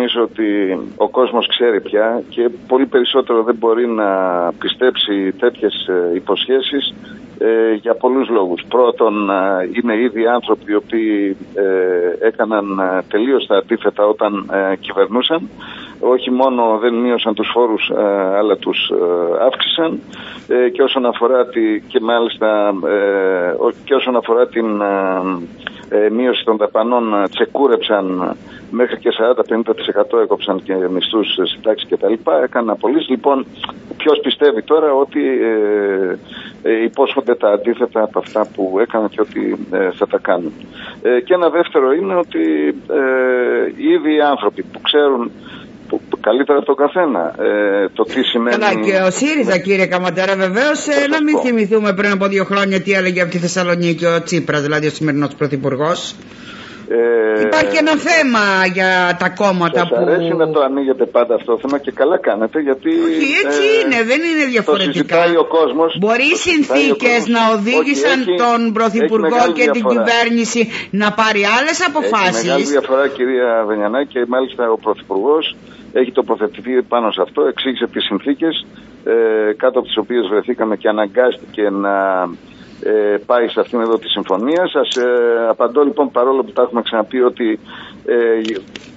νομίζω ότι ο κόσμος ξέρει πια και πολύ περισσότερο δεν μπορεί να πιστέψει τέτοιες ε, υποσχέσεις ε, για πολλούς λόγους. Πρώτον, ε, είναι ήδη άνθρωποι οι οποίοι ε, έκαναν ε, τελείως τα αντίθετα όταν ε, κυβερνούσαν. Όχι μόνο δεν μείωσαν τους φόρους, ε, αλλά τους ε, αύξησαν. Ε, και όσον αφορά τη, και μάλιστα και όσον αφορά την μείωση των δαπανών, τσεκούρεψαν μέχρι και 40-50% έκοψαν και μισθούς συντάξεις κτλ. Έκαναν απολύσεις. Λοιπόν, ποιος πιστεύει τώρα ότι ε, υπόσχονται τα αντίθετα από αυτά που έκαναν και ότι ε, θα τα κάνουν. Ε, και ένα δεύτερο είναι ότι ε, ήδη οι άνθρωποι που ξέρουν που, καλύτερα από τον καθένα ε, το τι σημαίνει. Καλά, και ο ΣΥΡΙΖΑ, κύριε Καματέρα, βεβαίως ε, να μην θυμηθούμε πριν από δύο χρόνια τι έλεγε από τη Θεσσαλονίκη ο Τσίπρας, δηλαδή ο σημερινός πρωθυπουργός. Ε, Υπάρχει ένα θέμα για τα κόμματα που... αρέσει να το ανοίγετε πάντα αυτό το θέμα και καλά κάνετε γιατί... Όχι, έτσι ε, είναι, δεν είναι διαφορετικά. Το ο κόσμος. Μπορεί οι συνθήκες να οδήγησαν έχει, τον Πρωθυπουργό και την κυβέρνηση να πάρει άλλες αποφάσεις. Έχει μεγάλη διαφορά κυρία Βενιανάκη και μάλιστα ο Πρωθυπουργός έχει τοποθετηθεί πάνω σε αυτό, εξήγησε τις συνθήκες ε, κάτω από τις οποίες βρεθήκαμε και αναγκάστηκε να ε, πάει σε αυτήν εδώ τη συμφωνία. Σας ε, απαντώ λοιπόν παρόλο που τα έχουμε ξαναπεί ότι ε,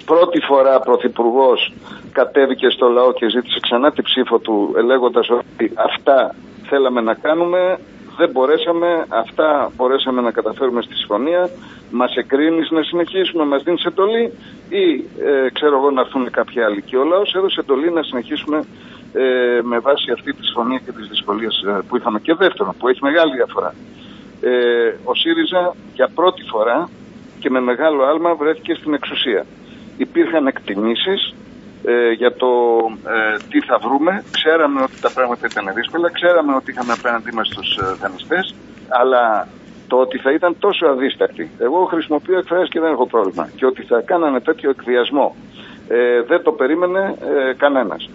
πρώτη φορά πρωθυπουργός κατέβηκε στο λαό και ζήτησε ξανά την ψήφο του λέγοντας ότι αυτά θέλαμε να κάνουμε, δεν μπορέσαμε, αυτά μπορέσαμε να καταφέρουμε στη συμφωνία, μας εκρίνεις να συνεχίσουμε, μας δίνεις εντολή ή ε, ξέρω εγώ να έρθουν κάποιοι άλλοι. Και ο λαός έδωσε εντολή να συνεχίσουμε ε, με βάση αυτή τη συμφωνία και τις δυσκολίες ε, που είχαμε. Και δεύτερον, που έχει μεγάλη διαφορά. Ε, ο ΣΥΡΙΖΑ για πρώτη φορά και με μεγάλο άλμα βρέθηκε στην εξουσία. Υπήρχαν εκτιμήσεις ε, για το ε, τι θα βρούμε. Ξέραμε ότι τα πράγματα ήταν δύσκολα, ξέραμε ότι είχαμε απέναντί μας τους ε, δανειστές, αλλά το ότι θα ήταν τόσο αδίστακτοι. Εγώ χρησιμοποιώ εκφράσεις και δεν έχω πρόβλημα. Και ότι θα κάνανε τέτοιο εκβιασμό. Ε, δεν το περίμενε ε, κανένας.